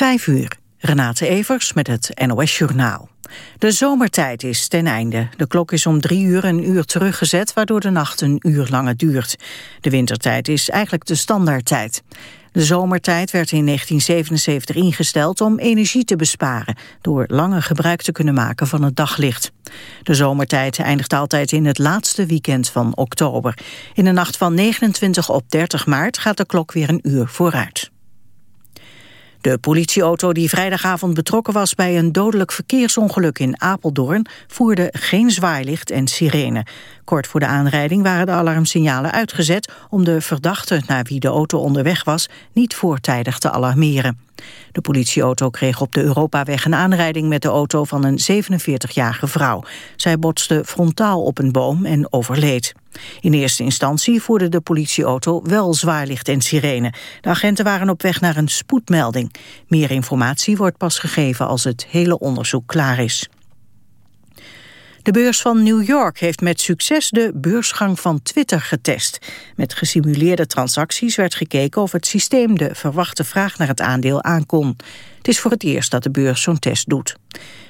Vijf uur. Renate Evers met het NOS Journaal. De zomertijd is ten einde. De klok is om drie uur een uur teruggezet... waardoor de nacht een uur langer duurt. De wintertijd is eigenlijk de standaardtijd. De zomertijd werd in 1977 ingesteld om energie te besparen... door langer gebruik te kunnen maken van het daglicht. De zomertijd eindigt altijd in het laatste weekend van oktober. In de nacht van 29 op 30 maart gaat de klok weer een uur vooruit. De politieauto die vrijdagavond betrokken was bij een dodelijk verkeersongeluk in Apeldoorn voerde geen zwaailicht en sirene. Kort voor de aanrijding waren de alarmsignalen uitgezet om de verdachte naar wie de auto onderweg was niet voortijdig te alarmeren. De politieauto kreeg op de Europaweg een aanrijding met de auto van een 47-jarige vrouw. Zij botste frontaal op een boom en overleed. In eerste instantie voerde de politieauto wel zwaarlicht en sirene. De agenten waren op weg naar een spoedmelding. Meer informatie wordt pas gegeven als het hele onderzoek klaar is. De beurs van New York heeft met succes de beursgang van Twitter getest. Met gesimuleerde transacties werd gekeken of het systeem de verwachte vraag naar het aandeel aankon. Het is voor het eerst dat de beurs zo'n test doet.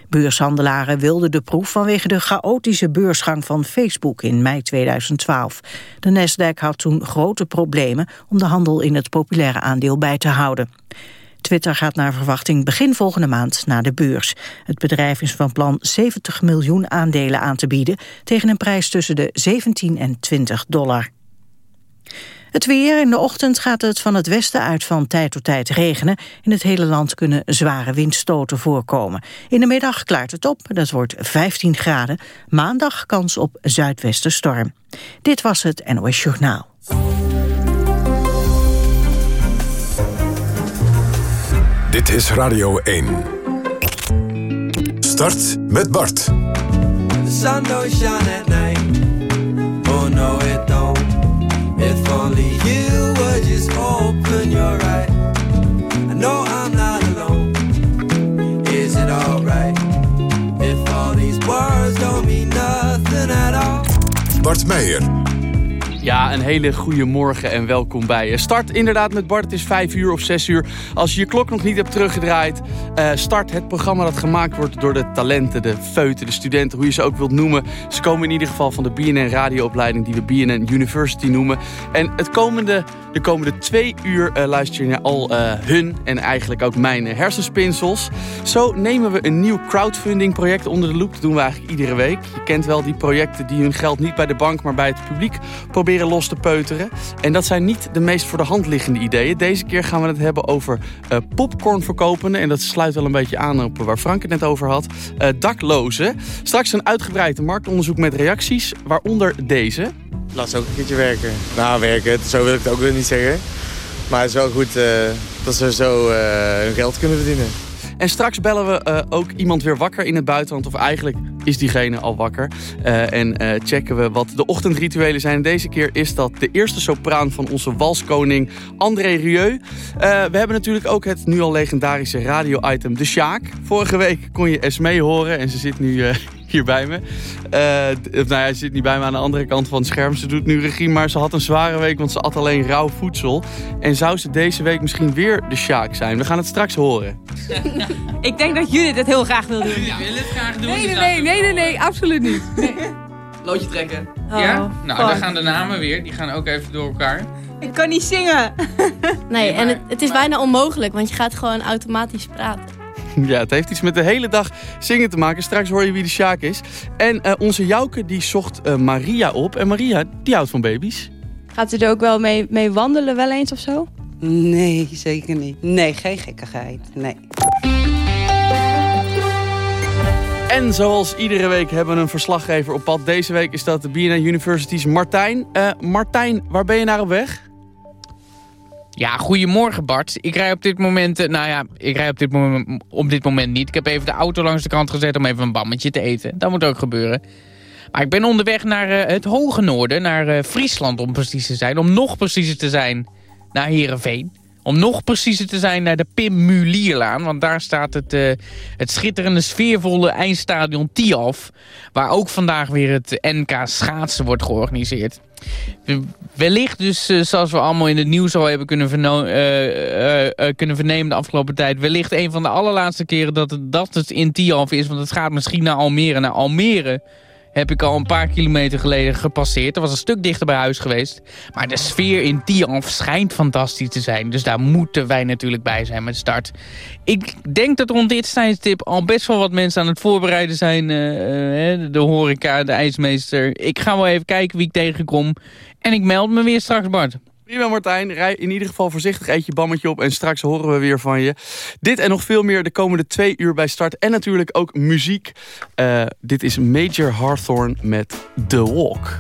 Beurshandelaren wilden de proef vanwege de chaotische beursgang van Facebook in mei 2012. De Nasdaq had toen grote problemen om de handel in het populaire aandeel bij te houden. Twitter gaat naar verwachting begin volgende maand naar de beurs. Het bedrijf is van plan 70 miljoen aandelen aan te bieden... tegen een prijs tussen de 17 en 20 dollar. Het weer. In de ochtend gaat het van het westen uit van tijd tot tijd regenen. In het hele land kunnen zware windstoten voorkomen. In de middag klaart het op. Dat wordt 15 graden. Maandag kans op zuidwestenstorm. Dit was het NOS Journaal. Dit is Radio 1. Start met Bart. The sun don't shine at night. Oh no it don't. If only you would just open your eyes. I know I'm not alone. Is it alright? If all these words don't mean nothing at all. Bart Meijer. Ja, een hele goede morgen en welkom bij je. Start inderdaad met Bart, het is 5 uur of 6 uur. Als je je klok nog niet hebt teruggedraaid, uh, start het programma dat gemaakt wordt door de talenten, de feuten, de studenten, hoe je ze ook wilt noemen. Ze komen in ieder geval van de BNN radioopleiding die we BNN University noemen. En het komende, de komende twee uur uh, luister je naar al uh, hun en eigenlijk ook mijn hersenspinsels. Zo nemen we een nieuw crowdfunding project onder de loep. Dat doen we eigenlijk iedere week. Je kent wel die projecten die hun geld niet bij de bank, maar bij het publiek proberen los te peuteren. En dat zijn niet de meest voor de hand liggende ideeën. Deze keer gaan we het hebben over uh, popcorn verkopende. En dat sluit wel een beetje aan op waar Frank het net over had. Uh, daklozen. Straks een uitgebreid marktonderzoek met reacties, waaronder deze. Laat ze ook een keertje werken. Nou, werken, zo wil ik het ook weer niet zeggen. Maar het is wel goed uh, dat ze zo hun geld kunnen verdienen. En straks bellen we uh, ook iemand weer wakker in het buitenland. Of eigenlijk is diegene al wakker. Uh, en uh, checken we wat de ochtendrituelen zijn. Deze keer is dat de eerste sopraan van onze walskoning André Rieu. we hebben natuurlijk ook het nu al legendarische radio-item De Sjaak. Vorige week kon je Esmee horen en ze zit nu hier bij me. Uh, nou ja, ze zit niet bij me aan de andere kant van het scherm. Ze doet nu regie, maar ze had een zware week, want ze at alleen rauw voedsel. En zou ze deze week misschien weer de Sjaak zijn? We gaan het straks horen. Ik denk dat jullie het heel graag wil doen. Jullie willen het graag doen. Nee, nee, nee, nee, nee, nee, absoluut niet. Nee. Loodje trekken. Oh, ja? Nou, dan gaan de namen weer. Die gaan ook even door elkaar. Ik kan niet zingen. Nee, en het, het is bijna onmogelijk, want je gaat gewoon automatisch praten. Ja, het heeft iets met de hele dag zingen te maken. Straks hoor je wie de Sjaak is. En uh, onze Jouke die zocht uh, Maria op. En Maria, die houdt van baby's. Gaat u er ook wel mee, mee wandelen wel eens of zo? Nee, zeker niet. Nee, geen gekkigheid. Nee. En zoals iedere week hebben we een verslaggever op pad. Deze week is dat de BNN University's Martijn. Uh, Martijn, waar ben je naar op weg? Ja, goedemorgen Bart. Ik rij op dit moment, eh, nou ja, ik rij op dit moment, op dit moment niet. Ik heb even de auto langs de kant gezet om even een bammetje te eten. Dat moet ook gebeuren. Maar ik ben onderweg naar uh, het hoge noorden, naar uh, Friesland om precies te zijn. Om nog preciezer te zijn, naar Heerenveen. Om nog preciezer te zijn naar de Pim Mulierlaan. Want daar staat het, uh, het schitterende sfeervolle eindstadion Tialf. Waar ook vandaag weer het NK schaatsen wordt georganiseerd. Wellicht dus, uh, zoals we allemaal in het nieuws al hebben kunnen, uh, kunnen vernemen de afgelopen tijd... wellicht een van de allerlaatste keren dat het, dat het in Tialf is. Want het gaat misschien naar Almere. Naar Almere heb ik al een paar kilometer geleden gepasseerd. Dat was een stuk dichter bij huis geweest. Maar de sfeer in Tianf schijnt fantastisch te zijn. Dus daar moeten wij natuurlijk bij zijn met start. Ik denk dat rond dit tijdstip al best wel wat mensen aan het voorbereiden zijn. Uh, de horeca, de ijsmeester. Ik ga wel even kijken wie ik tegenkom. En ik meld me weer straks, Bart. Prima Martijn, rij in ieder geval voorzichtig, eet je bammetje op en straks horen we weer van je. Dit en nog veel meer de komende twee uur bij start en natuurlijk ook muziek. Uh, dit is Major Hawthorne met The Walk.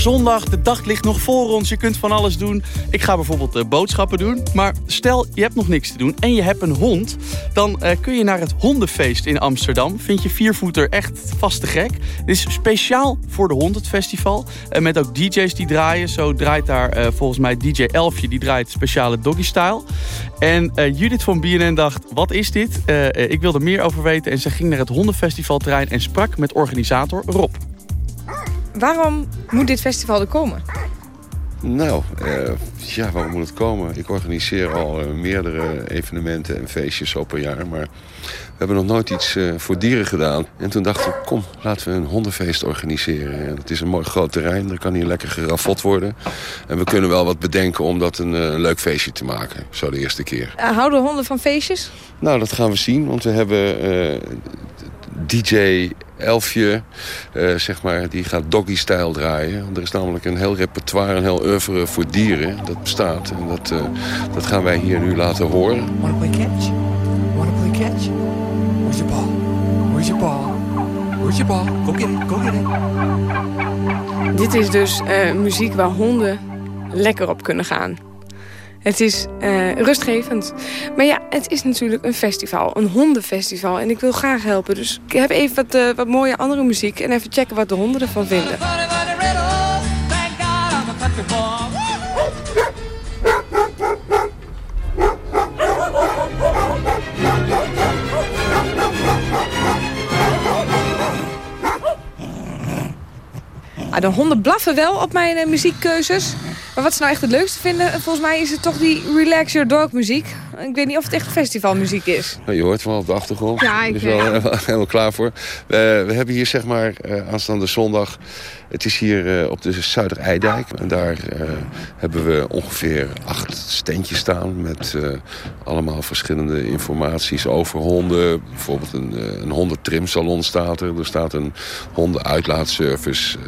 Zondag, de dag ligt nog voor ons, je kunt van alles doen. Ik ga bijvoorbeeld uh, boodschappen doen. Maar stel, je hebt nog niks te doen en je hebt een hond... dan uh, kun je naar het hondenfeest in Amsterdam. Vind je viervoeter echt vast te gek. Het is speciaal voor de hond, het festival. Uh, met ook DJ's die draaien. Zo draait daar volgens mij DJ Elfje, die draait speciale doggy style. En Judith van BNN dacht, wat is dit? ik wil er meer over weten en ze ging naar het hondenfestivalterrein... en sprak met organisator Rob waarom moet dit festival er komen? Nou, uh, ja, waar moet het komen? Ik organiseer al uh, meerdere evenementen en feestjes zo per jaar. Maar we hebben nog nooit iets uh, voor dieren gedaan. En toen dachten we, kom, laten we een hondenfeest organiseren. En het is een mooi groot terrein, er kan hier lekker gerafot worden. En we kunnen wel wat bedenken om dat een, een leuk feestje te maken. Zo de eerste keer. houden honden van feestjes? Nou, dat gaan we zien, want we hebben DJ Elfje, uh, zeg maar, die gaat doggy-style draaien. Er is namelijk een heel repertoire, een heel oeuvre voor dieren. Dat bestaat en dat, uh, dat gaan wij hier nu laten horen. Wanna play catch? Wanna play catch? Where's your ball? Where's your ball? Where's your ball? Go get it, go get it. Dit is dus uh, muziek waar honden lekker op kunnen gaan. Het is uh, rustgevend. Maar ja, het is natuurlijk een festival, een hondenfestival. En ik wil graag helpen. Dus ik heb even wat, uh, wat mooie andere muziek. En even checken wat de honden ervan vinden. Ah, de honden blaffen wel op mijn uh, muziekkeuzes. Maar wat ze nou echt het leukste vinden, volgens mij is het toch die Relax Your Dog muziek. Ik weet niet of het echt festivalmuziek is. Nou, je hoort wel op de achtergrond. Ja, ik ben er wel helemaal klaar voor. We, we, hebben hier zeg maar uh, aanstaande zondag... Het is hier uh, op de Zuidereidijk. En daar hebben we ongeveer acht standjes staan... met allemaal verschillende informaties over honden. Bijvoorbeeld een, een hondentrimsalon staat er. Er staat een hondenuitlaatservice...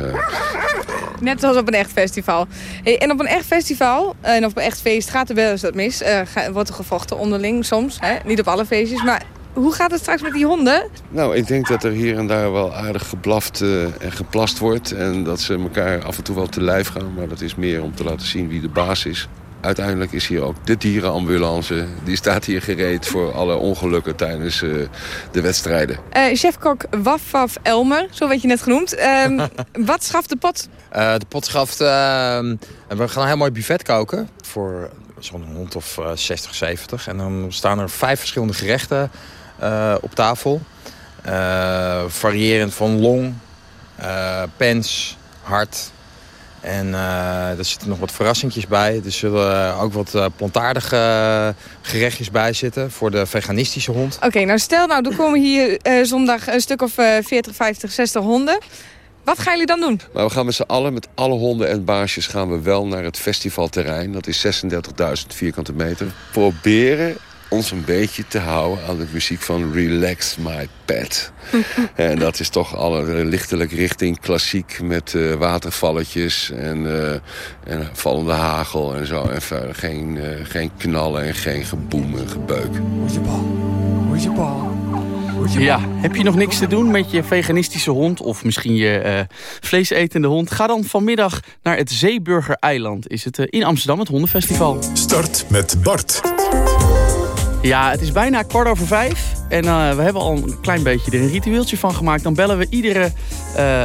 Net zoals op een echt festival. En op een echt festival, en op een echt feest, gaat er wel eens dat mis. Uh, wordt er gevochten onderling soms. Hè? Niet op alle feestjes, maar hoe gaat het straks met die honden? Nou, ik denk dat er hier en daar wel aardig geblaft uh, en geplast wordt. En dat ze elkaar af en toe wel te lijf gaan. Maar dat is meer om te laten zien wie de baas is. Uiteindelijk is hier ook de dierenambulance. Die staat hier gereed voor alle ongelukken tijdens uh, de wedstrijden. Uh, Chefkok Wafaf Elmer, zo werd je net genoemd. Uh, wat schaft de pot? Uh, de pot schaft... we gaan een heel mooi buffet koken. Voor zo'n hond of 60, 70. En dan staan er vijf verschillende gerechten op tafel. variërend van long, pens, hart... En uh, er zitten nog wat verrassingjes bij. Er zullen ook wat uh, plantaardige gerechtjes bij zitten voor de veganistische hond. Oké, okay, nou stel nou, er komen hier uh, zondag een stuk of 40, 50, 60 honden. Wat gaan jullie dan doen? Nou, we gaan met z'n allen, met alle honden en baasjes... gaan we wel naar het festivalterrein. Dat is 36.000 vierkante meter. Proberen ons een beetje te houden aan de muziek van Relax My Pet. en dat is toch alle lichtelijk richting klassiek met uh, watervalletjes en, uh, en vallende hagel en zo. En verder geen, uh, geen knallen en geen geboem en gebeuk. Where's your ball? Where's your ball? Ja, heb je nog niks te doen met je veganistische hond... of misschien je uh, vleesetende hond? Ga dan vanmiddag naar het Zeeburger Eiland. Is het uh, in Amsterdam, het hondenfestival. Start met Bart. Ja, het is bijna kwart over vijf. En uh, we hebben al een klein beetje er een ritueeltje van gemaakt. Dan bellen we iedere, uh,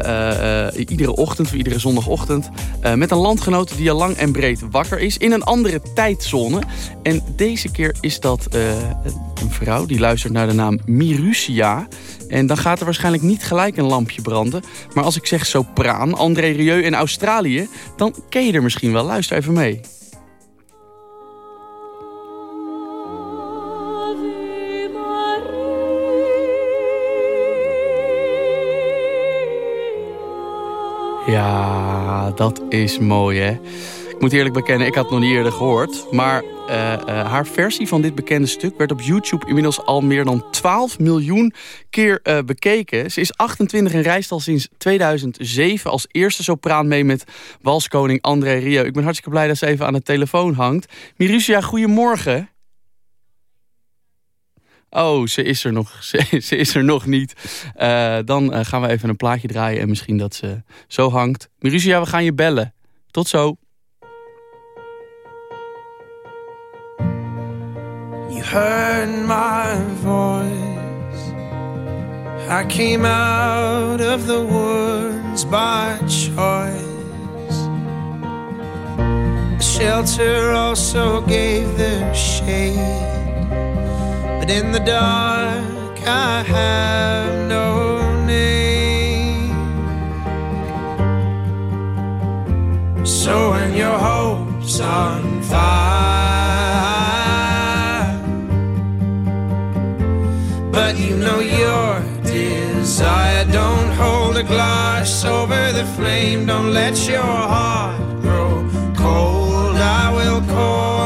uh, iedere ochtend, of iedere zondagochtend... met een landgenoot die al lang en breed wakker is... in een andere tijdzone. En deze keer is dat een vrouw die luistert naar de naam Mirusia. En dan gaat er waarschijnlijk niet gelijk een lampje branden. Maar als ik zeg sopraan, André Rieu in Australië... dan ken je er misschien wel. Luister even mee. Ja, dat is mooi hè. Ik moet eerlijk bekennen, ik had het nog niet eerder gehoord. Maar uh, uh, haar versie van dit bekende stuk werd op YouTube inmiddels al meer dan 12 miljoen keer uh, bekeken. Ze is 28 en reist al sinds 2007 als eerste sopraan mee met walskoning André Rio. Ik ben hartstikke blij dat ze even aan de telefoon hangt. Mirusia, goedemorgen. Oh, ze is er nog, ze, is er nog niet. Uh, dan uh, gaan we even een plaatje draaien en misschien dat ze zo hangt. Mirusia, we gaan je bellen. Tot zo. You heard my voice I came out of the woods by choice The shelter also gave the shade But in the dark, I have no name. So when your hope's on fire, but you know your desire don't hold a glass over the flame. Don't let your heart grow cold. I will call.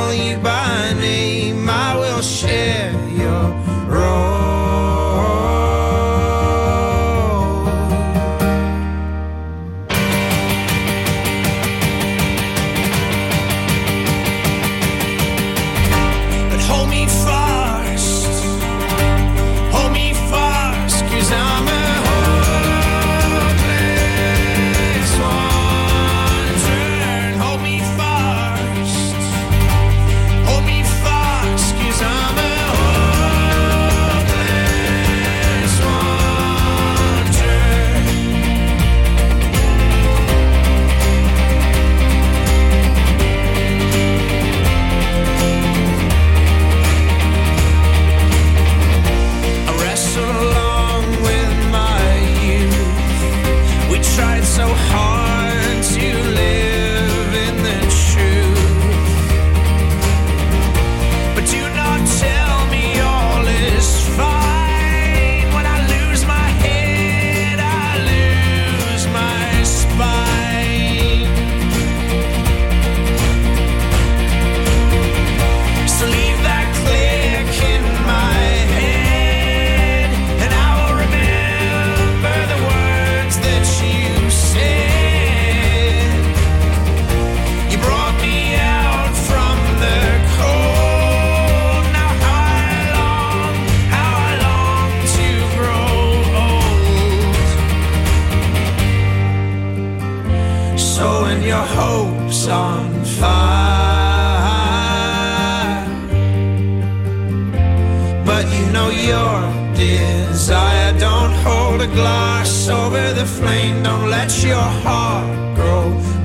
let your heart grow.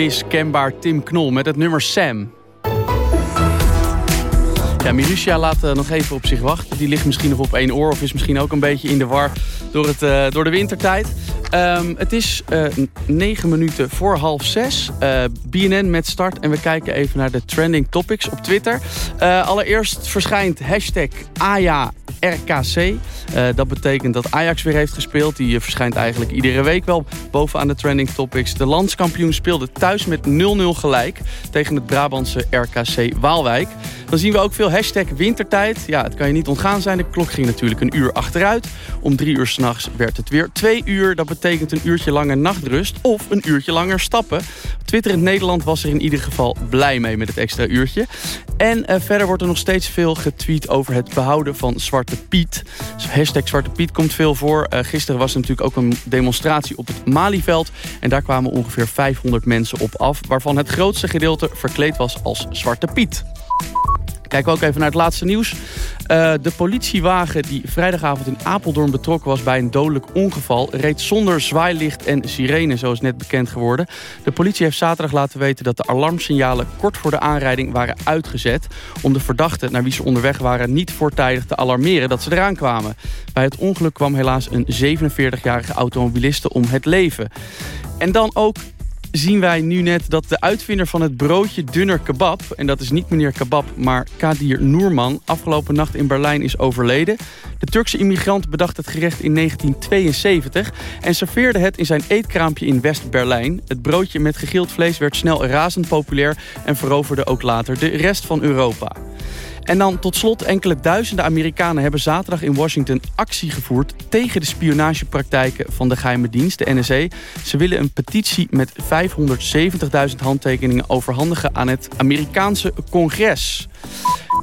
Onmiskenbaar Tim Knol met het nummer Sam. Ja, laat uh, nog even op zich wachten. Die ligt misschien nog op één oor of is misschien ook een beetje in de war door, het, uh, door de wintertijd. Um, het is uh, negen minuten voor half zes. BNN met start en we kijken even naar de trending topics op Twitter. allereerst verschijnt hashtag Aja RKC. Dat betekent dat Ajax weer heeft gespeeld. Die verschijnt eigenlijk iedere week wel bovenaan de trending topics. De landskampioen speelde thuis met 0-0 gelijk tegen het Brabantse RKC Waalwijk. Dan zien we ook veel hashtag wintertijd. Ja, het kan je niet ontgaan zijn. De klok ging natuurlijk een uur achteruit. Om drie uur s'nachts werd het weer twee uur. Dat betekent een uurtje langer nachtrust of een uurtje langer stappen. Twitter in Nederland was er in ieder geval blij mee met het extra uurtje. En uh, verder wordt er nog steeds veel getweet over het behouden van Zwarte Piet. Dus hashtag Zwarte Piet komt veel voor. Uh, gisteren was er natuurlijk ook een demonstratie op het Malieveld. En daar kwamen ongeveer 500 mensen op af. Waarvan het grootste gedeelte verkleed was als Zwarte Piet. Kijken we ook even naar het laatste nieuws. Uh, de politiewagen die vrijdagavond in Apeldoorn betrokken was bij een dodelijk ongeval... reed zonder zwaailicht en sirene, zoals net bekend geworden. De politie heeft zaterdag laten weten dat de alarmsignalen kort voor de aanrijding waren uitgezet... om de verdachten naar wie ze onderweg waren niet voortijdig te alarmeren dat ze eraan kwamen. Bij het ongeluk kwam helaas een 47-jarige automobiliste om het leven. En dan ook zien wij nu net dat de uitvinder van het broodje dunner kebab... en dat is niet meneer Kebab, maar Kadir Noerman... afgelopen nacht in Berlijn is overleden. De Turkse immigrant bedacht het gerecht in 1972... en serveerde het in zijn eetkraampje in West-Berlijn. Het broodje met gegild vlees werd snel razend populair... en veroverde ook later de rest van Europa. En dan tot slot enkele duizenden Amerikanen hebben zaterdag in Washington actie gevoerd tegen de spionagepraktijken van de geheime dienst, de NSA. Ze willen een petitie met 570.000 handtekeningen overhandigen aan het Amerikaanse congres.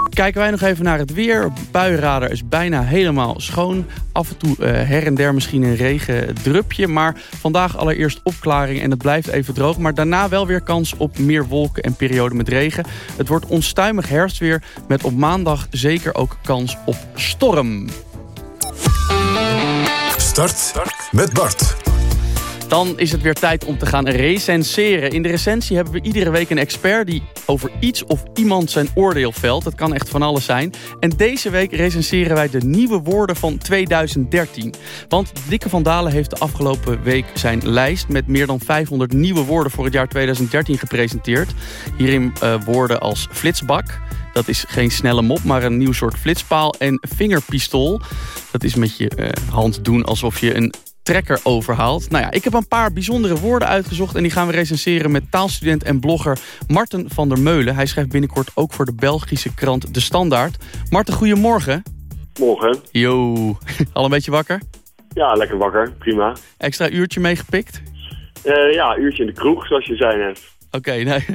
Kijken wij nog even naar het weer. Buienradar is bijna helemaal schoon. Af en toe uh, her en der misschien een regendrupje. Maar vandaag allereerst opklaring en het blijft even droog. Maar daarna wel weer kans op meer wolken en perioden met regen. Het wordt onstuimig herfstweer met op maandag zeker ook kans op storm. Start met Bart. Dan is het weer tijd om te gaan recenseren. In de recensie hebben we iedere week een expert die over iets of iemand zijn oordeel velt. Dat kan echt van alles zijn. En deze week recenseren wij de nieuwe woorden van 2013. Want Dikke van Dalen heeft de afgelopen week zijn lijst met meer dan 500 nieuwe woorden voor het jaar 2013 gepresenteerd. Hierin uh, woorden als flitsbak, dat is geen snelle mop, maar een nieuw soort flitspaal. En vingerpistool. Dat is met je uh, hand doen alsof je een trekker overhaalt. Nou ja, ik heb een paar bijzondere woorden uitgezocht... en die gaan we recenseren met taalstudent en blogger Marten van der Meulen. Hij schrijft binnenkort ook voor de Belgische krant De Standaard. Marten, goedemorgen. Morgen. Yo, al een beetje wakker? Ja, lekker wakker. Prima. Extra uurtje meegepikt? Uh, ja, uurtje in de kroeg, zoals je zei net. Oké, okay, nee,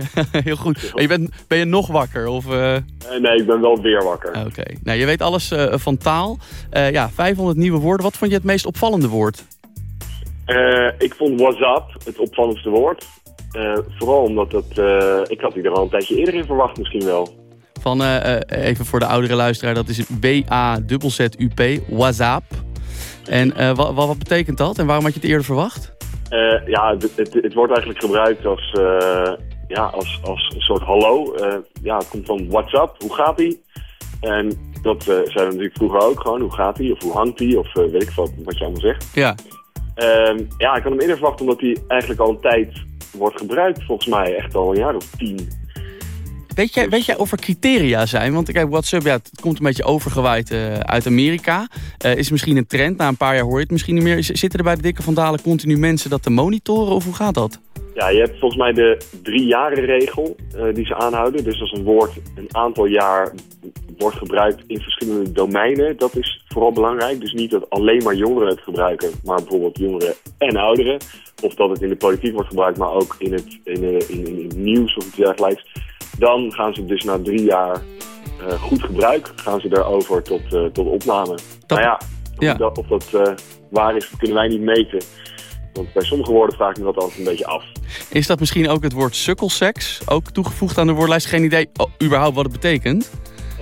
heel goed. Je bent, ben je nog wakker? Of, uh... Nee, ik ben wel weer wakker. Oké, okay. nou, je weet alles van taal. Ja, 500 nieuwe woorden. Wat vond je het meest opvallende woord? Uh, ik vond WhatsApp het opvallendste woord. Uh, vooral omdat het, uh, ik had die er al een tijdje eerder in verwacht misschien wel. Van, even voor de oudere luisteraar, dat is W-A-Z-Z-U-P, WhatsApp. En wat, wat betekent dat en waarom had je het eerder verwacht? ja, het, het, het, wordt eigenlijk gebruikt als, ja, als, als een soort hallo. ja, het komt van WhatsApp, hoe gaat ie? En dat zeiden we natuurlijk vroeger ook gewoon, hoe gaat ie? Of hoe hangt ie? Of weet ik wat, wat je allemaal zegt. Ja. Um, ja, ik had hem eerder verwacht omdat hij eigenlijk al een tijd wordt gebruikt. Volgens mij echt al een jaar of tien. Weet jij, weet jij of er criteria zijn? Want kijk, WhatsApp, ja, het komt een beetje overgewaaid uh, uit Amerika. Uh, is misschien een trend, na een paar jaar hoor je het misschien niet meer. Zitten er bij de Dikke Vandalen continu mensen dat te monitoren of hoe gaat dat? Ja, je hebt volgens mij de drie jaren regel uh, die ze aanhouden. Dus als een woord een aantal jaar wordt gebruikt in verschillende domeinen, dat is vooral belangrijk. Dus niet dat alleen maar jongeren het gebruiken, maar bijvoorbeeld jongeren en ouderen. Of dat het in de politiek wordt gebruikt, maar ook in het, in, in, in, het nieuws of iets dergelijks. Dan gaan ze dus na drie jaar uh, goed gebruik, gaan ze daarover tot, uh, tot opname. Dat... Nou ja, of ja. dat, of dat uh, waar is, kunnen wij niet meten. Want bij sommige woorden vraag ik me dat altijd een beetje af. Is dat misschien ook het woord sukkelseks? Ook toegevoegd aan de woordlijst? Geen idee oh, überhaupt wat het betekent?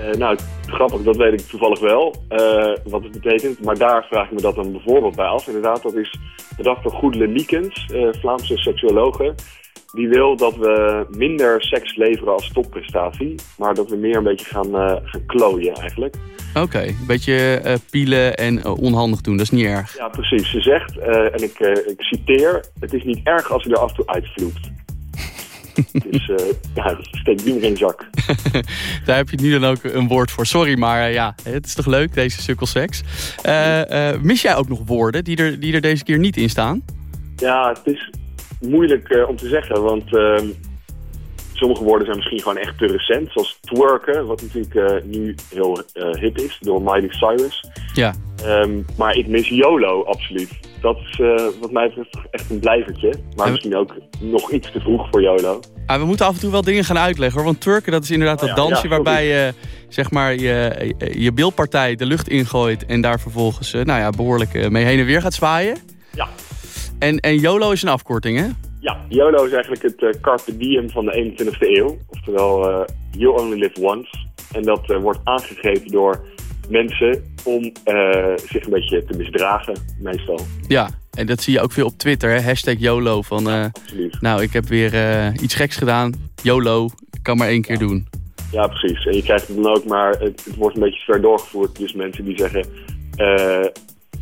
Uh, nou, grappig, dat weet ik toevallig wel, uh, wat het betekent. Maar daar vraag ik me dat dan bijvoorbeeld bij af. Inderdaad, dat is bedacht door Goedele Liekens, uh, Vlaamse seksuologe. die wil dat we minder seks leveren als topprestatie. Maar dat we meer een beetje gaan, eh, gaan klooien eigenlijk. Oké, een beetje eh, pielen en eh, onhandig doen, dat is niet erg. Ja, precies. Ze zegt, eh, en ik, eh, ik citeer... Het is niet erg als u er af en toe uitvloekt. Dus eh ja, steek die in je zak. Daar heb je nu dan ook een woord voor. Sorry, maar eh, ja, het is toch leuk, deze sukkelseks. Eh, mis jij ook nog woorden die er, die er deze keer niet in staan? Ja, het is moeilijk om te zeggen, want ehm, sommige woorden zijn misschien gewoon echt te recent. Zoals twerken, wat natuurlijk nu heel eh, hip is door Miley Cyrus. Ja. Ehm, maar ik mis YOLO, absoluut. Dat is eh, wat mij betreft echt een blijvertje. Maar misschien ook nog iets te vroeg voor YOLO. Ah, we moeten af en toe wel dingen gaan uitleggen hoor. Want twerken dat is inderdaad Oh dat ja, dansje ja, waarbij je zeg maar, je, je beeldpartij de lucht ingooit. En daar vervolgens eh, nou ja, behoorlijk eh, mee heen en weer gaat zwaaien. Ja. En, en YOLO is een afkorting hè? Ja, YOLO is eigenlijk het carpe diem van de 21ste eeuw. Oftewel, you only live once. En dat wordt aangegeven door mensen om eh, zich een beetje te misdragen, meestal. Ja, en dat zie je ook veel op Twitter. Hè? Hashtag YOLO. Van, eh, nou, ik heb weer eh, iets geks gedaan. YOLO, kan maar één keer doen. Ja, precies. En je krijgt het dan ook maar, het, het wordt een beetje ver doorgevoerd. Dus mensen die zeggen,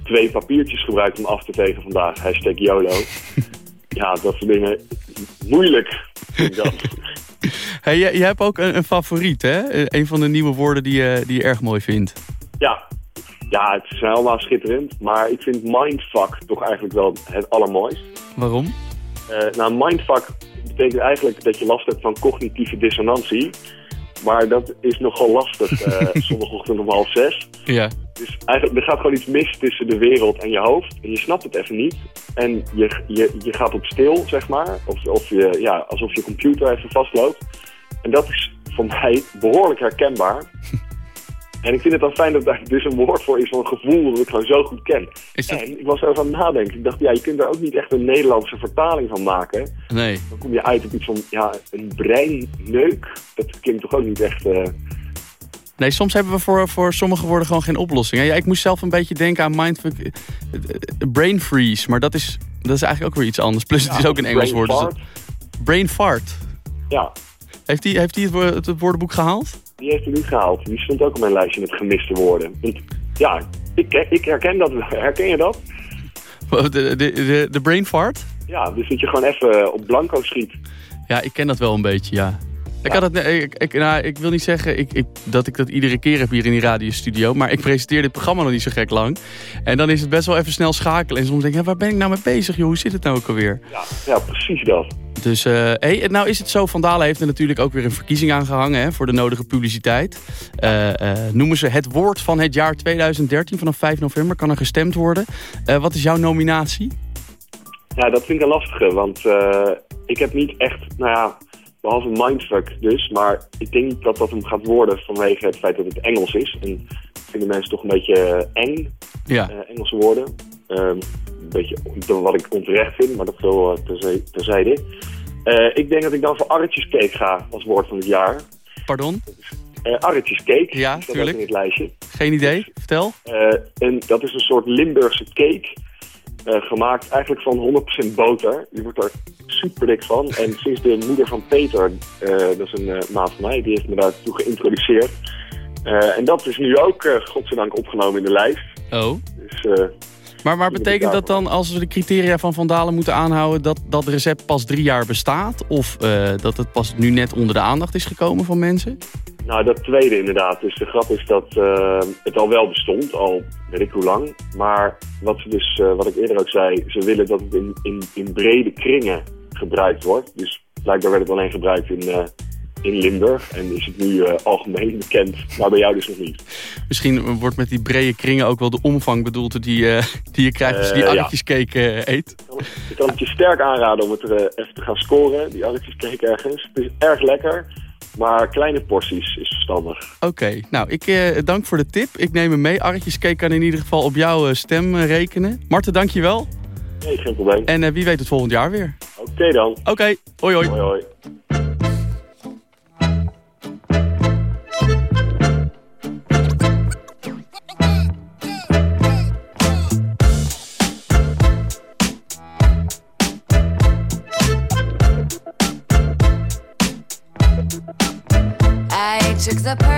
twee papiertjes gebruikt om af te vegen vandaag. Hashtag YOLO. ja, dat soort dingen. Moeilijk. vind ik dat. Hey, je, je hebt ook een, een favoriet, hè? Een van de nieuwe woorden die, je die je erg mooi vindt. Ja. het is allemaal schitterend. Maar ik vind mindfuck toch eigenlijk wel het allermooist. Waarom? Eh, nou, mindfuck betekent eigenlijk dat je last hebt van cognitieve dissonantie. Maar dat is nogal lastig eh zondagochtend om half zes. Ja. Dus eigenlijk, er gaat gewoon iets mis tussen de wereld en je hoofd. En je snapt het even niet. En je, je, je gaat op stil, zeg maar. Of, of je, ja, alsof je computer even vastloopt. En dat is voor mij behoorlijk herkenbaar. En ik vind het dan fijn dat daar dus een woord voor is van een gevoel dat ik gewoon zo goed ken. En ik was er even aan het nadenken. Ik dacht, ja, je kunt er ook niet echt een Nederlandse vertaling van maken. Nee. Dan kom je uit op iets van, ja, een breinneuk. Dat klinkt toch ook niet echt... eh, Nee, soms hebben we voor, voor sommige woorden gewoon geen oplossing. Ja, ik moest zelf een beetje denken aan mindfuck, eh, eh, brain freeze. Maar dat is, dat is eigenlijk ook weer iets anders. Plus het is ook een Engels woord. dus brain fart. Ja, Heeft hij heeft die het woordenboek gehaald? Die heeft hij niet gehaald. Die stond ook op mijn lijstje met gemiste woorden. Want, ja, ik, ik herken dat. Herken je dat? De, de, de, de brain fart? Ja, dus dat je gewoon even op blanco schiet. Ja, ik ken dat wel een beetje, ja. Ik, had het, ik, ik, nou, ik wil niet zeggen ik, ik, dat ik dat iedere keer heb hier in die radiostudio. Maar ik presenteer dit programma nog niet zo gek lang. En dan is het best wel even snel schakelen. En soms denk ik, ja, waar ben ik nou mee bezig, joh? Hoe zit het nou ook alweer? Ja, ja precies dat. Dus, eh hey, nou is het zo, Van Dalen heeft er natuurlijk ook weer een verkiezing aangehangen hè, voor de nodige publiciteit. Eh, eh, noemen ze het woord van het jaar 2013, vanaf 5 november kan er gestemd worden. Wat is jouw nominatie? Ja, dat vind ik een lastige, want ik heb niet echt, nou ja, behalve mindfuck dus, maar ik denk niet dat dat hem gaat worden vanwege het feit dat het Engels is. En vinden mensen toch een beetje eng, Ja. eh, Engelse woorden. Ehm, een beetje wat ik onterecht vind, maar dat uh, terze- terzijde. Eh, ik denk dat ik dan voor arretjescake ga als woord van het jaar. Pardon? Eh arretjescake, Ja, tuurlijk. in het lijstje. Geen idee, vertel. Eh, en dat is een soort Limburgse cake. Eh, gemaakt eigenlijk van 100% boter. Die wordt er super dik van. En sinds de moeder van Peter, eh, dat is een eh, maat van mij, die heeft me daartoe geïntroduceerd. En dat is nu ook, godzijdank, opgenomen in de lijst. Oh. Dus, Maar, maar betekent dat dan, als we de criteria van Van Dalen moeten aanhouden... dat dat recept pas drie jaar bestaat? Of dat het pas nu net onder de aandacht is gekomen van mensen? Nou, dat tweede inderdaad. Dus de grap is dat eh, het al wel bestond, al weet ik hoe lang. Maar wat, ze dus, eh, wat ik eerder ook zei, ze willen dat het in, in, in brede kringen gebruikt wordt. Dus blijkbaar werd het alleen gebruikt in, eh, in Limburg. En is het nu algemeen bekend, maar bij jou dus nog niet. Misschien wordt met die brede kringen ook wel de omvang bedoeld... die, die je krijgt als je die ja. arretjescake eh, eet. Ik kan het je sterk aanraden om het er even te gaan scoren, die arretjescake ergens. Het is erg lekker, maar kleine porties is verstandig. Oké, nou, ik eh, dank voor de tip. Ik neem hem mee. Arretjescake kan in ieder geval op jouw eh, stem eh, rekenen. Marten, dank je wel. Nee, geen probleem. En eh, wie weet het volgend jaar weer. Oké dan. Oké, hoi hoi. Hoi hoi.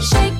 shake.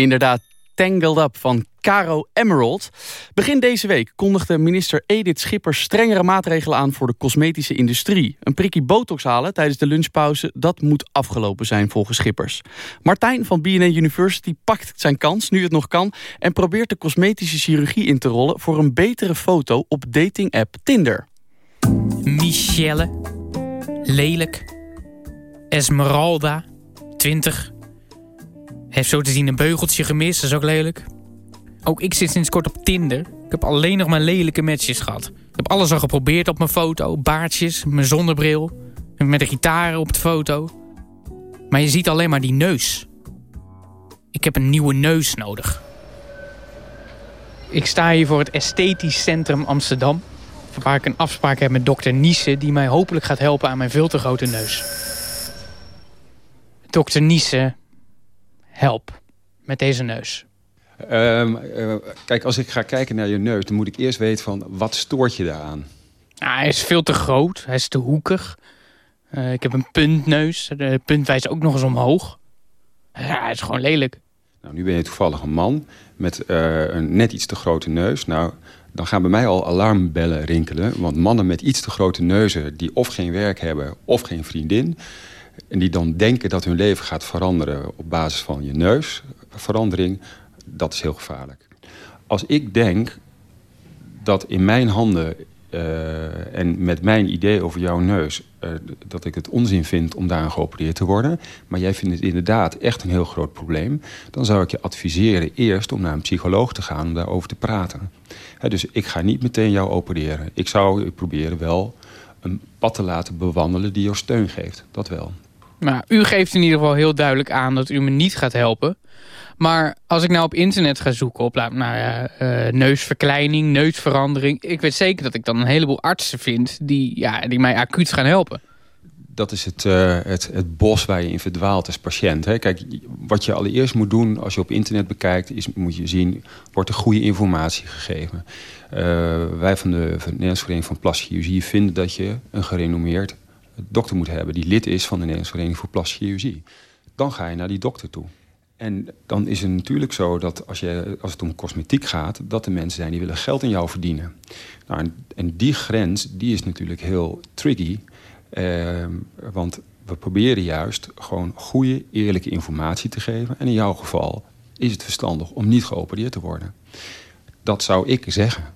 Inderdaad, Tangled Up van Caro Emerald. Begin deze week kondigde minister Edith Schipper strengere maatregelen aan voor de cosmetische industrie. Een prikkie botox halen tijdens de lunchpauze, dat moet afgelopen zijn volgens Schippers. Martijn van BNN University pakt zijn kans, nu het nog kan, en probeert de cosmetische chirurgie in te rollen voor een betere foto op dating-app Tinder. Michelle. Lelijk. Esmeralda. 20. Heeft zo te zien een beugeltje gemist, dat is ook lelijk. Ook ik zit sinds kort op Tinder. Ik heb alleen nog maar lelijke matches gehad. Ik heb alles al geprobeerd op mijn foto. Baardjes, mijn zonnebril. Met de gitaar op de foto. Maar je ziet alleen maar die neus. Ik heb een nieuwe neus nodig. Ik sta hier voor het Esthetisch Centrum Amsterdam. Waar ik een afspraak heb met dokter Niese... die mij hopelijk gaat helpen aan mijn veel te grote neus. Dokter Niese, help met deze neus. Ehm, eh, kijk, als ik ga kijken naar je neus, dan moet ik eerst weten van wat stoort je daaraan? Ah, hij is veel te groot, hij is te hoekig. Eh, ik heb een puntneus, de punt wijst ook nog eens omhoog. Ja, hij is gewoon lelijk. Nou, nu ben je toevallig een man met eh, een net iets te grote neus. Nou, dan gaan bij mij al alarmbellen rinkelen. Want mannen met iets te grote neuzen die of geen werk hebben of geen vriendin... en die dan denken dat hun leven gaat veranderen op basis van je neusverandering... dat is heel gevaarlijk. Als ik denk dat in mijn handen eh, en met mijn idee over jouw neus... eh, dat ik het onzin vind om daaraan geopereerd te worden... maar jij vindt het inderdaad echt een heel groot probleem... dan zou ik je adviseren eerst om naar een psycholoog te gaan om daarover te praten. Dus ik ga niet meteen jou opereren. Ik zou proberen wel een pad te laten bewandelen die jou steun geeft. Dat wel. Nou, u geeft in ieder geval heel duidelijk aan dat u me niet gaat helpen. Maar als ik nou op internet ga zoeken op nou ja, uh, neusverkleining, neusverandering... ik weet zeker dat ik dan een heleboel artsen vind die, ja, die mij acuut gaan helpen. Dat is het, uh, het, het bos waar je in verdwaalt als patiënt. Hè? Kijk, wat je allereerst moet doen als je op internet bekijkt... is moet je zien, wordt er goede informatie gegeven. Uh, wij van de, Vereniging van Plastische Chirurgie vinden dat je een gerenommeerd dokter moet hebben... die lid is van de Nederlandse Vereniging voor Plastische Chirurgie. Dan ga je naar die dokter toe. En dan is het natuurlijk zo dat als, je, als het om cosmetiek gaat... dat er mensen zijn die willen geld in jou verdienen. Nou, en, die grens die is natuurlijk heel tricky. Eh, want we proberen juist gewoon goede, eerlijke informatie te geven. En in jouw geval is het verstandig om niet geopereerd te worden. Dat zou ik zeggen.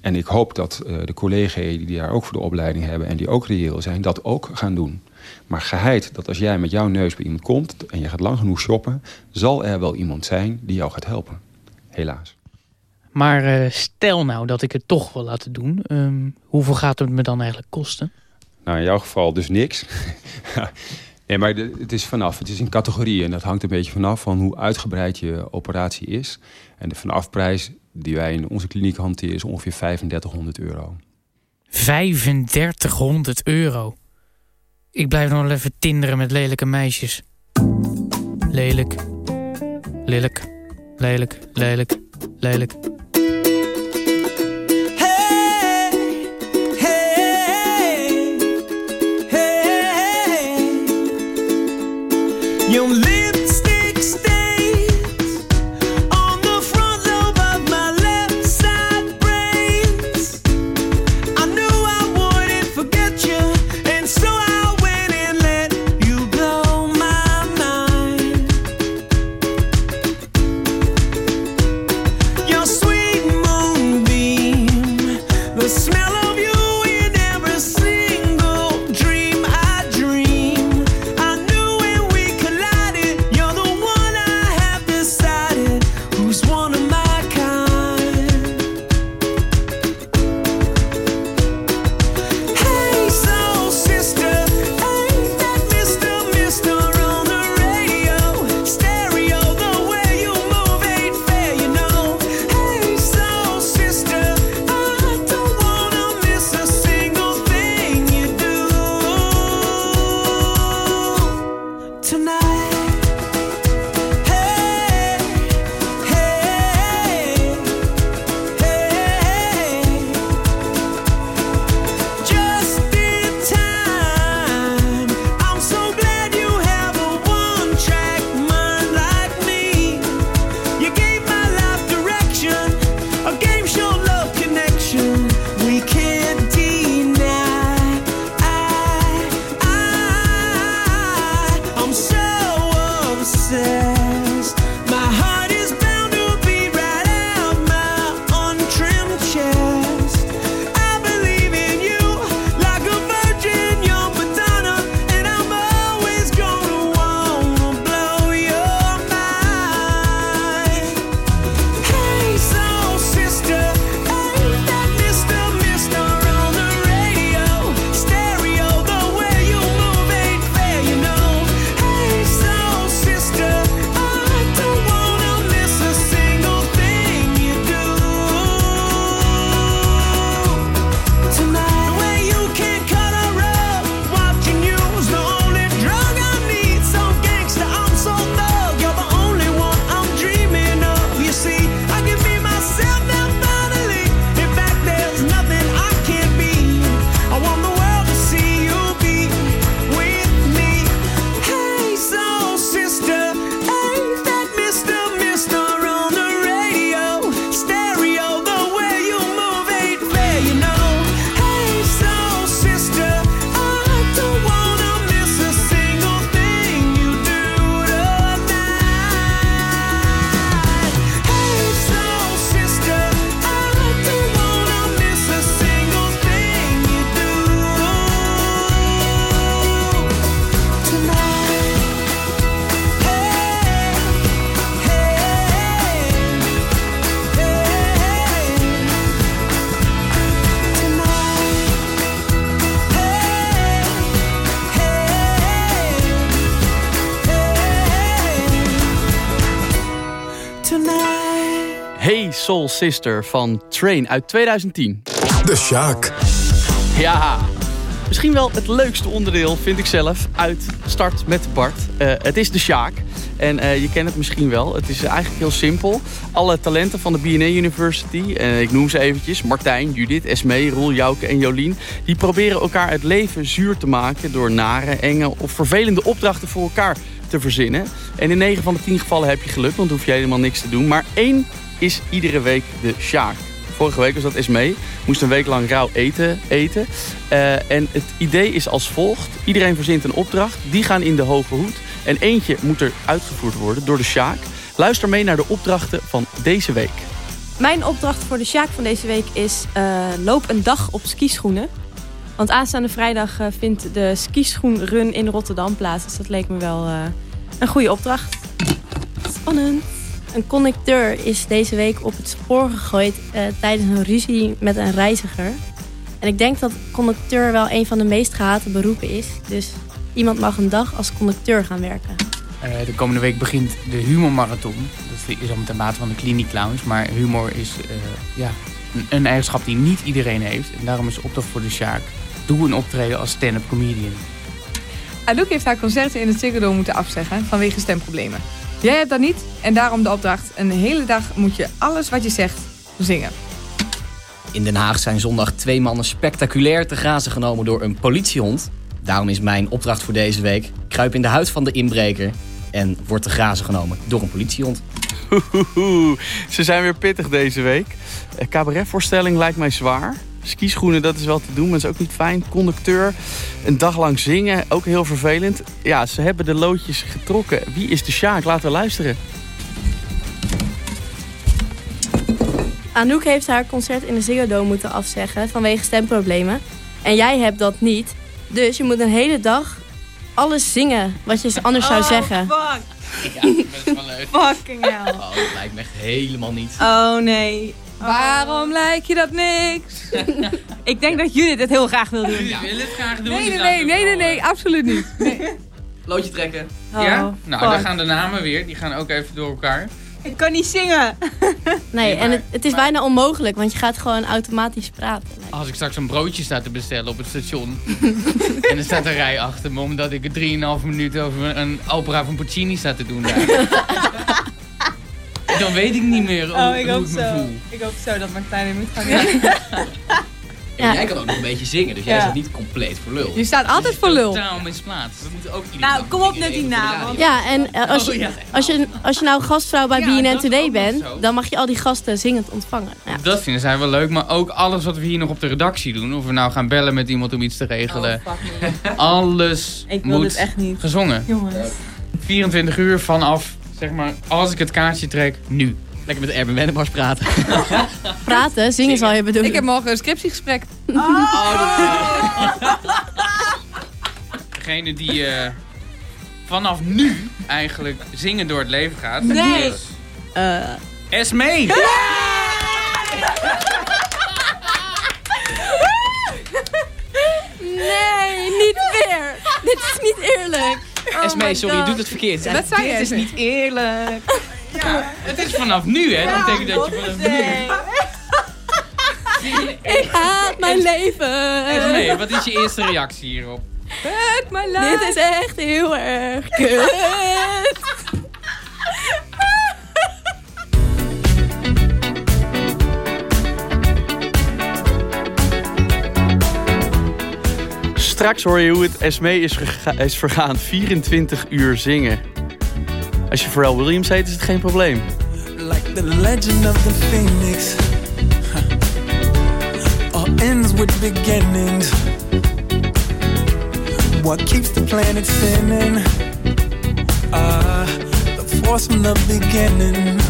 En ik hoop dat uh, de collega's die daar ook voor de opleiding hebben... en die ook reëel zijn, dat ook gaan doen. Maar geheid dat als jij met jouw neus bij iemand komt... en je gaat lang genoeg shoppen... zal er wel iemand zijn die jou gaat helpen. Helaas. Maar uh, stel nou dat ik het toch wil laten doen. Um, hoeveel gaat het me dan eigenlijk kosten? Nou, in jouw geval dus niks. nee, maar de, het is vanaf. Het is in categorieën. En dat hangt een beetje vanaf van hoe uitgebreid je operatie is. En de vanafprijs die wij in onze kliniek hanteren is ongeveer 3500 euro. 3500 euro? Ik blijf nog wel even tinderen met lelijke meisjes. Lelijk. Lelijk. Lelijk. Lelijk. Lelijk. You live Soul Sister van Train uit 2010. De Sjaak. Ja, misschien wel het leukste onderdeel, vind ik zelf, uit Start met Bart. Uh, het is de Sjaak. En uh, je kent het misschien wel. Het is eigenlijk heel simpel. Alle talenten van de BNA University, uh, ik noem ze eventjes... Martijn, Judith, Esmee, Roel, Jouke en Jolien... die proberen elkaar het leven zuur te maken... door nare, enge of vervelende opdrachten voor elkaar te verzinnen. En in 9 van de 10 gevallen heb je geluk, want hoef je helemaal niks te doen. Maar één is iedere week de Sjaak. Vorige week was dat mee. Moest een week lang rauw eten. eten. Uh, en het idee is als volgt. Iedereen verzint een opdracht. Die gaan in de hoge hoed. En eentje moet er uitgevoerd worden door de Sjaak. Luister mee naar de opdrachten van deze week. Mijn opdracht voor de Sjaak van deze week is... Uh, loop een dag op skischoenen. Want aanstaande vrijdag uh, vindt de skischoenrun in Rotterdam plaats. Dus dat leek me wel een goede opdracht. Spannend. Een conducteur is deze week op het spoor gegooid uh, tijdens een ruzie met een reiziger. En ik denk dat conducteur wel een van de meest gehate beroepen is. Dus iemand mag een dag als conducteur gaan werken. Uh, de komende week begint de humormarathon. Dat is al met de maat van de Clinic Clowns. Maar humor is uh, ja, een, een, eigenschap die niet iedereen heeft. En daarom is opdracht voor de Sjaak. Doe een optreden als stand-up comedian. Anouk heeft haar concerten in het Ziggo Dome moeten afzeggen vanwege stemproblemen. Jij hebt dat niet en daarom de opdracht. Een hele dag moet je alles wat je zegt zingen. In Den Haag zijn zondag twee mannen spectaculair te grazen genomen door een politiehond. Daarom is mijn opdracht voor deze week... kruip in de huid van de inbreker en word te grazen genomen door een politiehond. Ze zijn weer pittig deze week. Cabaretvoorstelling lijkt mij zwaar. Skischoenen, dat is wel te doen, maar dat is ook niet fijn. Conducteur, een dag lang zingen, ook heel vervelend. Ja, ze hebben de loodjes getrokken. Wie is de Sjaak? Laten we luisteren. Anouk heeft haar concert in de Ziggo Dome moeten afzeggen vanwege stemproblemen. En jij hebt dat niet. Dus je moet een hele dag alles zingen wat je anders zou oh, zeggen. Fuck. Ja, dat is wel leuk. Fucking hell. Oh, dat lijkt me echt helemaal niet. Oh nee. Waarom lijkt je dat niks? ik denk dat Judith het heel graag wil doen. Jullie willen het graag doen. Nee, nee, nee, nee, nee, nee, absoluut niet. Nee. Loodje trekken. Oh, ja? Nou, fuck. daar gaan de namen weer. Die gaan ook even door elkaar. Ik kan niet zingen. Nee, en het, het is maar... bijna onmogelijk, want je gaat gewoon automatisch praten. Als ik straks een broodje sta te bestellen op het station... en er staat een rij achter me... omdat ik 3,5 minuten over een opera van Puccini sta te doen daar. dan weet ik niet meer hoe, oh, ik, hoe hoop ik me zo. voel. Ik hoop zo dat Martijn er moet gaan doen. En jij kan ook nog een beetje zingen, dus jij Ja. staat niet compleet voor lul. Je staat altijd voor lul. Totaal misplaatst. We moeten ook Nou, kom op met die naam. Ja, en eh, als, Oh, je, ja. als, je, als je nou gastvrouw bij Ja, BNN Today bent, dan mag je al die gasten zingend ontvangen. Ja. Dat vinden zij wel leuk, maar ook alles wat we hier nog op de redactie doen. Of we nou gaan bellen met iemand om iets te regelen. Oh. Alles Ik wil moet dit echt niet. gezongen. Jongens. 24 uur vanaf, zeg maar, als ik het kaartje trek, nu. Lekker met Erben Wennemars praten. Praten, zingen zal je bedoelen. Ik heb morgen een scriptiegesprek. Degene die eh, vanaf nu eigenlijk zingen door het leven gaat. Nee. is Eh, Esmee! nee, niet weer. Dit is niet eerlijk. Oh Esmee, my sorry, je doet het verkeerd. Dat zei Dit is niet eerlijk. Ja, het is vanaf nu, hè? Dat betekent dat je vanaf nu... Ik haat mijn leven. Esmee, wat is je eerste reactie hierop? Fuck my life. Dit is echt heel erg kut. Straks hoor je hoe het Esmee is, is vergaan. 24 uur zingen. Als je Pharrell Williams heet, is het geen probleem. like the legend of the phoenix. Huh. All ends with beginnings. What keeps the planet spinning? Uh, the force from the beginning.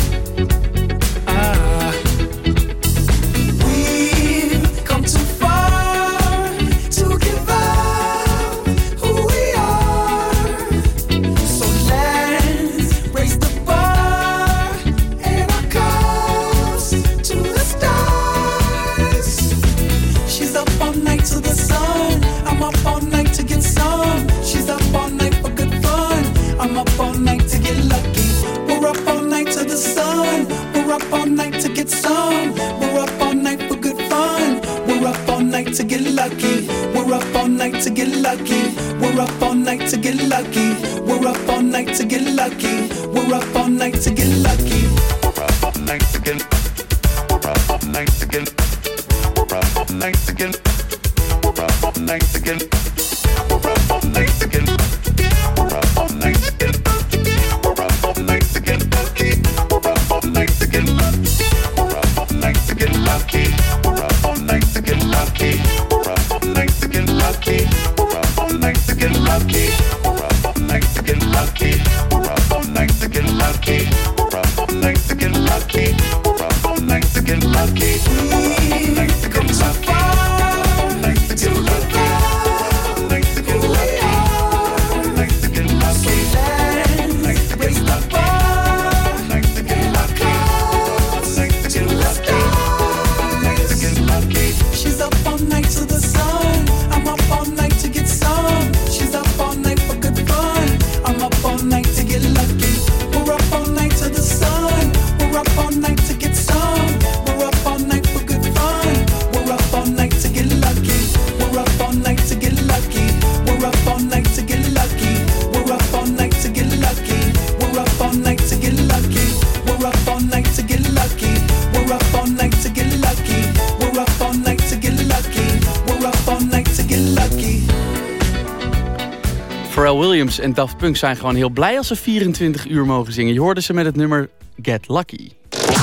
Pharrell Williams en Daft Punk zijn gewoon heel blij als ze 24 uur mogen zingen. Je hoorde ze met het nummer Get Lucky.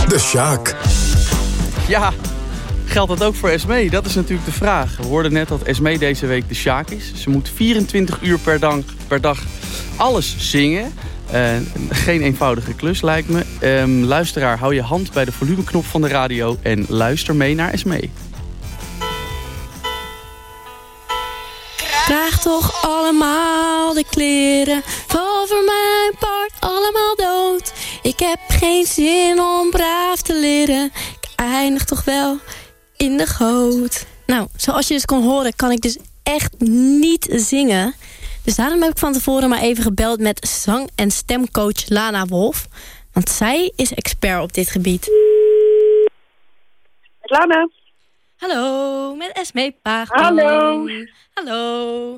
De Sjaak. Ja, geldt dat ook voor Esmee? Dat is natuurlijk de vraag. We hoorden net dat Esmee deze week de Sjaak is. Ze moet 24 uur per dag, per dag alles zingen. Eh, geen eenvoudige klus lijkt me. Ehm, luisteraar, hou je hand bij de volumeknop van de radio en luister mee naar Esmee. Draag toch allemaal de kleren, val voor mijn part allemaal dood. Ik heb geen zin om braaf te leren, ik eindig toch wel in de goot. Nou, zoals je dus kon horen kan ik dus echt niet zingen. Dus daarom heb ik van tevoren maar even gebeld met zang- en stemcoach Lana Wolf. Want zij is expert op dit gebied. Lana. Hallo, met Esmee Paag. Hallo. Hallo.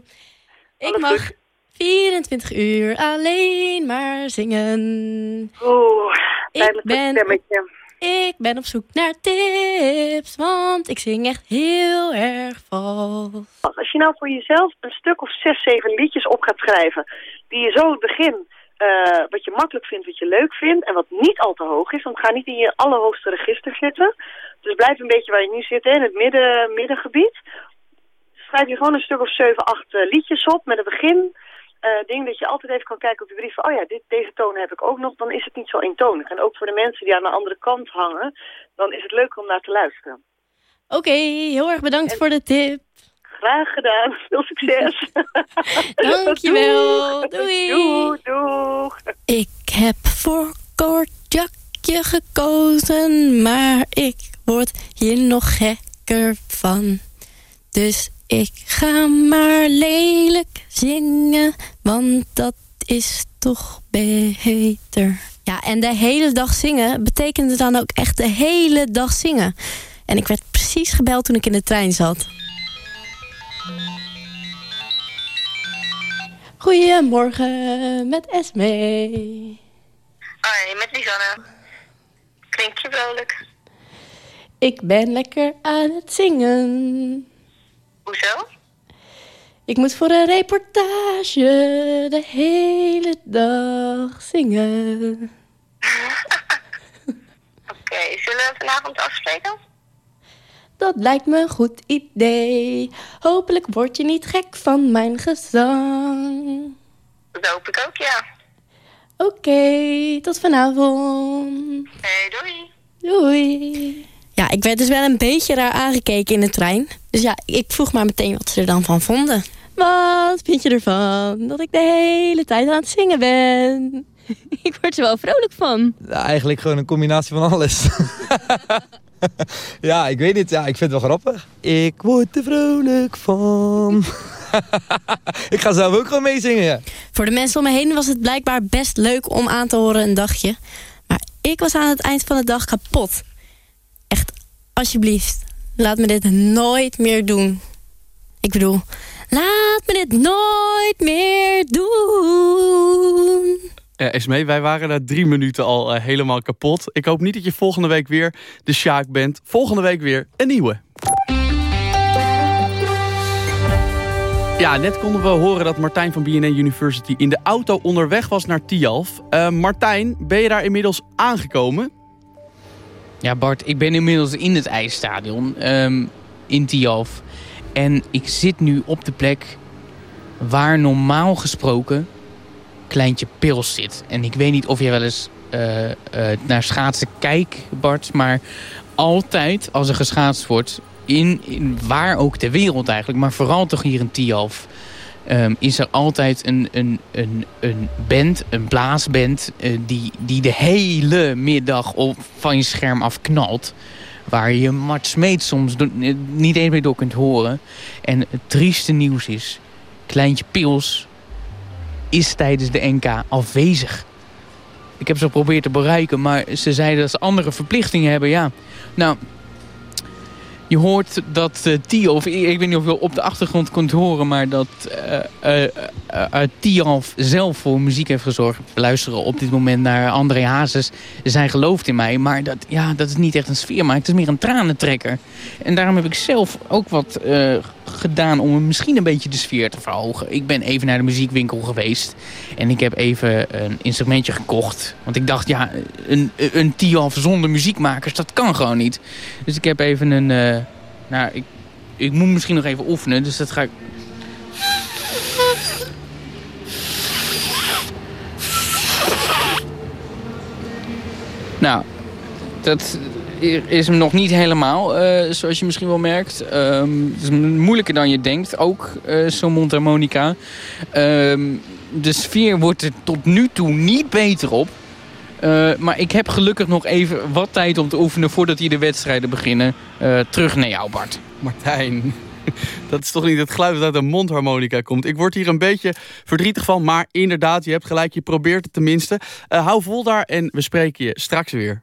Ik Alles mag goed? 24 uur alleen maar zingen. Oeh, ik ben, stemmetje. ik ben op zoek naar tips, want ik zing echt heel erg vals. Als je nou voor jezelf een stuk of zes, zeven liedjes op gaat schrijven... die je zo het begin, eh, wat je makkelijk vindt, wat je leuk vindt... en wat niet al te hoog is, want ga niet in je allerhoogste register zitten. Dus blijf een beetje waar je nu zit, hè, in het midden, middengebied. Schrijf je gewoon een stuk of zeven, acht eh, liedjes op met een begin... eh ding dat je altijd even kan kijken op de brief van... oh ja, dit, deze tonen heb ik ook nog, dan is het niet zo eentonig. En ook voor de mensen die aan de andere kant hangen... dan is het leuk om naar te luisteren. Oké, heel erg bedankt voor de tip. Graag gedaan. Veel succes. Dankjewel. Doeg. Doei. Doeg, doeg. Ik heb voor gekozen, maar ik word hier nog gekker van. Dus ik ga maar lelijk zingen, want dat is toch beter. Ja, en de hele dag zingen betekende dan ook echt de hele dag zingen. En ik werd precies gebeld toen ik in de trein zat. Goedemorgen met Esme. Hoi, met Lisanne. Klink je vrolijk? Ik ben lekker aan het zingen. Hoezo? Ik moet voor een reportage de hele dag zingen. Oké, zullen we vanavond afspreken? Dat lijkt me een goed idee. Hopelijk word je niet gek van mijn gezang. Dat hoop ik ook, ja. Oké, tot vanavond. Hey, doei. Doei. Ja, ik werd dus wel een beetje raar aangekeken in de trein. Dus ja, ik vroeg maar meteen wat ze er dan van vonden. Wat vind je ervan dat ik de hele tijd aan het zingen ben? ik word er wel vrolijk van. Ja, eigenlijk gewoon een combinatie van alles. ja, ik weet niet. Ja, ik vind het wel grappig. Ik word er vrolijk van. ik ga zelf ook gewoon meezingen, ja. Voor de mensen om me heen was het blijkbaar best leuk om aan te horen een dagje. Maar ik was aan het eind van de dag kapot. Echt, alsjeblieft, laat me dit nooit meer doen. Ik bedoel, laat me dit nooit meer doen. Uh, Esmee, wij waren na drie minuten al uh, helemaal kapot. Ik hoop niet dat je volgende week weer de Sjaak bent. Volgende week weer een nieuwe. Ja, net konden we horen dat Martijn van BNN University in de auto onderweg was naar Tialf. Uh, Martijn, ben je daar inmiddels aangekomen? Ja, Bart, ik ben inmiddels in het ijsstadion um, in Tialf. En ik zit nu op de plek waar normaal gesproken Kleintje Pils zit. En ik weet niet of jij wel eens uh, uh, naar schaatsen kijkt, Bart. Maar altijd als er geschaatst wordt, in, in, waar ook ter wereld eigenlijk, maar vooral toch hier in Tialf... Um, is er altijd een, een, een, een band, een blaasband... Uh, die, die de hele middag op, van je scherm afknalt. Waar je Mart Smeet soms niet eens meer door kunt horen. En het trieste nieuws is... Kleintje Pils is tijdens de NK afwezig. Ik heb ze geprobeerd te bereiken, maar ze zeiden dat ze andere verplichtingen hebben. Ja, nou, je hoort dat uh, Tialf, ik weet niet of je op de achtergrond kunt horen, maar dat uh, uh, Tialf zelf voor muziek heeft gezorgd. We luisteren op dit moment naar André Hazes. Zij gelooft in mij, maar dat, ja, dat is niet echt een sfeer, maar het is meer een tranentrekker. En daarom heb ik zelf ook wat gedaan om misschien een beetje de sfeer te verhogen. Ik ben even naar de muziekwinkel geweest en ik heb even een instrumentje gekocht. Want ik dacht, ja, een, een Tialf zonder muziekmakers, dat kan gewoon niet. Dus ik heb even een... Nou, ik, ik moet misschien nog even oefenen, dus dat ga ik... Nou, dat is hem nog niet helemaal, uh, zoals je misschien wel merkt. Um, het is moeilijker dan je denkt, ook uh, zo'n mondharmonica. Um, de sfeer wordt er tot nu toe niet beter op. Uh, maar ik heb gelukkig nog even wat tijd om te oefenen voordat hier de wedstrijden beginnen. Uh, terug naar jou, Bart. Martijn, dat is toch niet het geluid dat uit een mondharmonica komt. Ik word hier een beetje verdrietig van, maar inderdaad, je hebt gelijk, je probeert het tenminste. Uh, hou vol daar en we spreken je straks weer.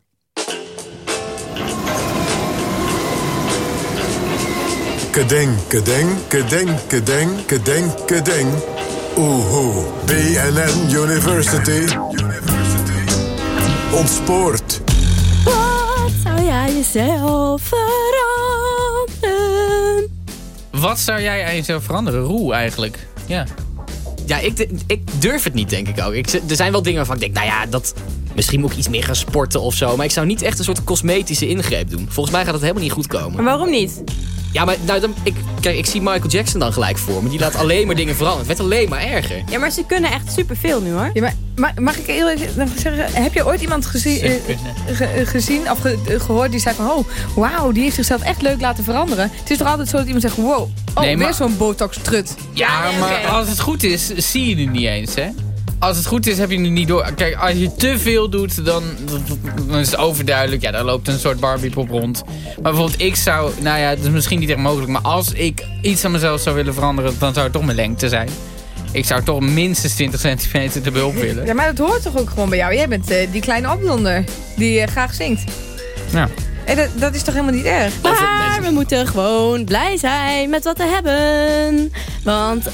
Kedeng, kedeng, kedeng, kedeng, kedeng, kedeng. Oehoe, BNN University. Ontspoort. Wat zou jij jezelf veranderen? Wat zou jij aan jezelf veranderen? Roe eigenlijk. Ja. Ja, ik, ik durf het niet, denk ik ook. Ik, er zijn wel dingen waarvan ik denk, nou ja, dat, misschien moet ik iets meer gaan sporten of zo. Maar ik zou niet echt een soort cosmetische ingreep doen. Volgens mij gaat het helemaal niet goed komen. Maar waarom niet? Ja, maar nou, dan, ik, kijk, ik zie Michael Jackson dan gelijk voor me. Die laat alleen maar dingen veranderen. Het werd alleen maar erger. Ja, maar ze kunnen echt superveel nu, hoor. Ja, maar, maar mag ik heel even zeggen... Heb je ooit iemand gezien, uh, ge, gezien of ge, gehoord die zei van... Oh, wauw, die heeft zichzelf echt leuk laten veranderen. Het is toch altijd zo dat iemand zegt... Wow, oh, nee, weer zo'n botox-trut. Ja, ja, maar okay. als het goed is, zie je het niet eens, hè? Als het goed is, heb je het niet door. Kijk, als je te veel doet, dan, dan is het overduidelijk. Ja, daar loopt een soort Barbie-pop rond. Maar bijvoorbeeld, ik zou... Nou ja, het is misschien niet echt mogelijk. Maar als ik iets aan mezelf zou willen veranderen... dan zou het toch mijn lengte zijn. Ik zou toch minstens 20 centimeter te behulp willen. Ja, maar dat hoort toch ook gewoon bij jou? Jij bent uh, die kleine opblonder die uh, graag zingt. Ja. Hey, dat, dat, is toch helemaal niet erg? Maar we moeten gewoon blij zijn met wat we hebben. Want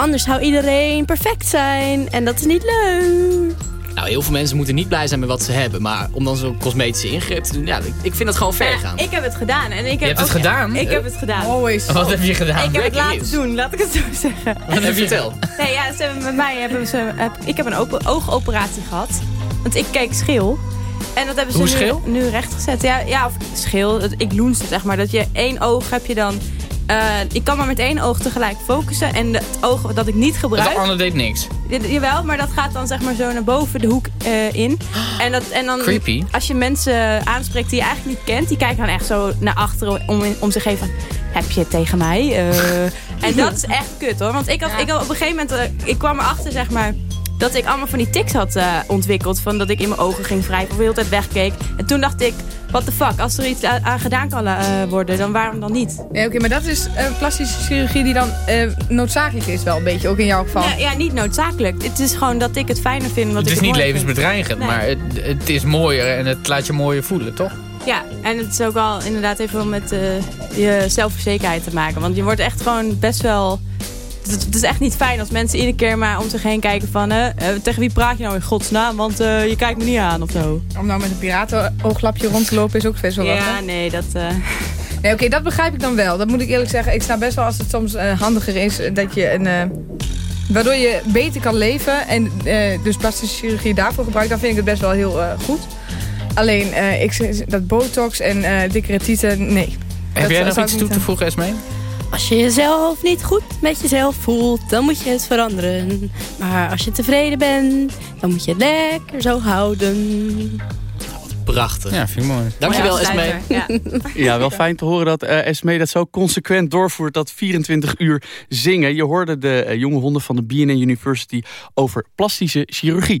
Anders zou iedereen perfect zijn. En dat is niet leuk. Nou, heel veel mensen moeten niet blij zijn met wat ze hebben. Maar om dan zo'n cosmetische ingreep te doen, ja, ik vind dat gewoon ver gaan. Ja, ik heb het gedaan. En ik heb je hebt het gedaan? Ik heb het gedaan. Always. Wat heb je gedaan? Ik heb het laten doen, laat ik het zo zeggen. Wat heb je verteld? Nee, ja, ze hebben met mij hebben ze, heb, ik heb een open, oogoperatie gehad. Want ik keek schil. En dat hebben ze Hoe nu, scheel? nu rechtgezet. Ja, ja of scheel. Het- Ik loenste zeg maar. Dat je één oog heb je dan... eh, ik kan maar met één oog tegelijk focussen. En het oog dat ik niet Het gebruik... ander deed niks. Ja, Jawel, maar dat gaat dan zeg maar zo naar boven de hoek eh, in. En, dat, en dan, Creepy. als je mensen aanspreekt die je eigenlijk niet kent... die kijken dan echt zo naar achteren om, om zich heen van... Heb je het tegen mij? Eh, en dat is echt kut hoor. Want ik had, ik had op een gegeven moment... ik kwam erachter zeg maar... Dat ik allemaal van die tics had eh, ontwikkeld. Van dat ik in mijn ogen ging wrijven of de hele tijd wegkeek. En toen dacht ik, what the fuck. Als er iets aan, aan gedaan kan eh, worden, dan waarom dan niet? Nee, oké, maar dat is eh, plastische chirurgie die dan eh, noodzakelijk is wel een beetje, ook in jouw geval. Ja, ja, niet noodzakelijk. Het is gewoon dat ik het fijner vind. Wat Het ik is niet levensbedreigend, Nee. maar het, het is mooier en het laat je mooier voelen, toch? Ja, en het is ook al inderdaad even wel met je zelfverzekerheid te maken. Want je wordt echt gewoon best wel... Het is, het is echt niet fijn als mensen iedere keer maar om zich heen kijken van... eh, tegen wie praat je nou in godsnaam? Want eh, je kijkt me niet aan of zo. Om nou met een piratenoglapje rond te lopen is ook best wel wat. Ja, hè? nee, dat... eh, Nee, oké, dat begrijp ik dan wel. Dat moet ik eerlijk zeggen. Ik snap best wel als het soms eh, handiger is dat je een... eh, waardoor je beter kan leven en eh, dus plastische chirurgie daarvoor gebruikt, dan vind ik het best wel heel eh, goed. Alleen, eh, ik, dat botox en eh dikke retieten, nee. Heb Dat jij nog iets ik toe te voegen, Esmee? Als je jezelf niet goed met jezelf voelt, dan moet je het veranderen. Maar als je tevreden bent, dan moet je het lekker zo houden. Prachtig. Ja, vind ik mooi. Dankjewel, Esmee. afsluiter, Ja. Ja, wel fijn te horen dat eh Esmee dat zo consequent doorvoert, dat 24 uur zingen. Je hoorde de eh, jonge honden van de BNN University over plastische chirurgie.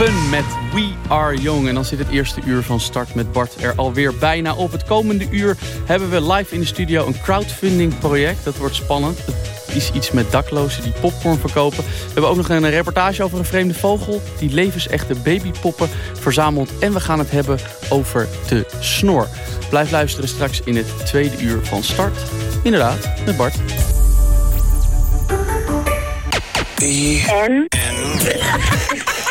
Fun met We Are Young. En dan zit het eerste uur van Start met Bart er alweer bijna op. Het komende uur hebben we live in de studio een crowdfunding project. Dat wordt spannend. Het is iets met daklozen die popcorn verkopen. We hebben ook nog een reportage over een vreemde vogel... die levensechte babypoppen verzamelt. En we gaan het hebben over de snor. Blijf luisteren straks in het tweede uur van Start. Inderdaad, met Bart. En?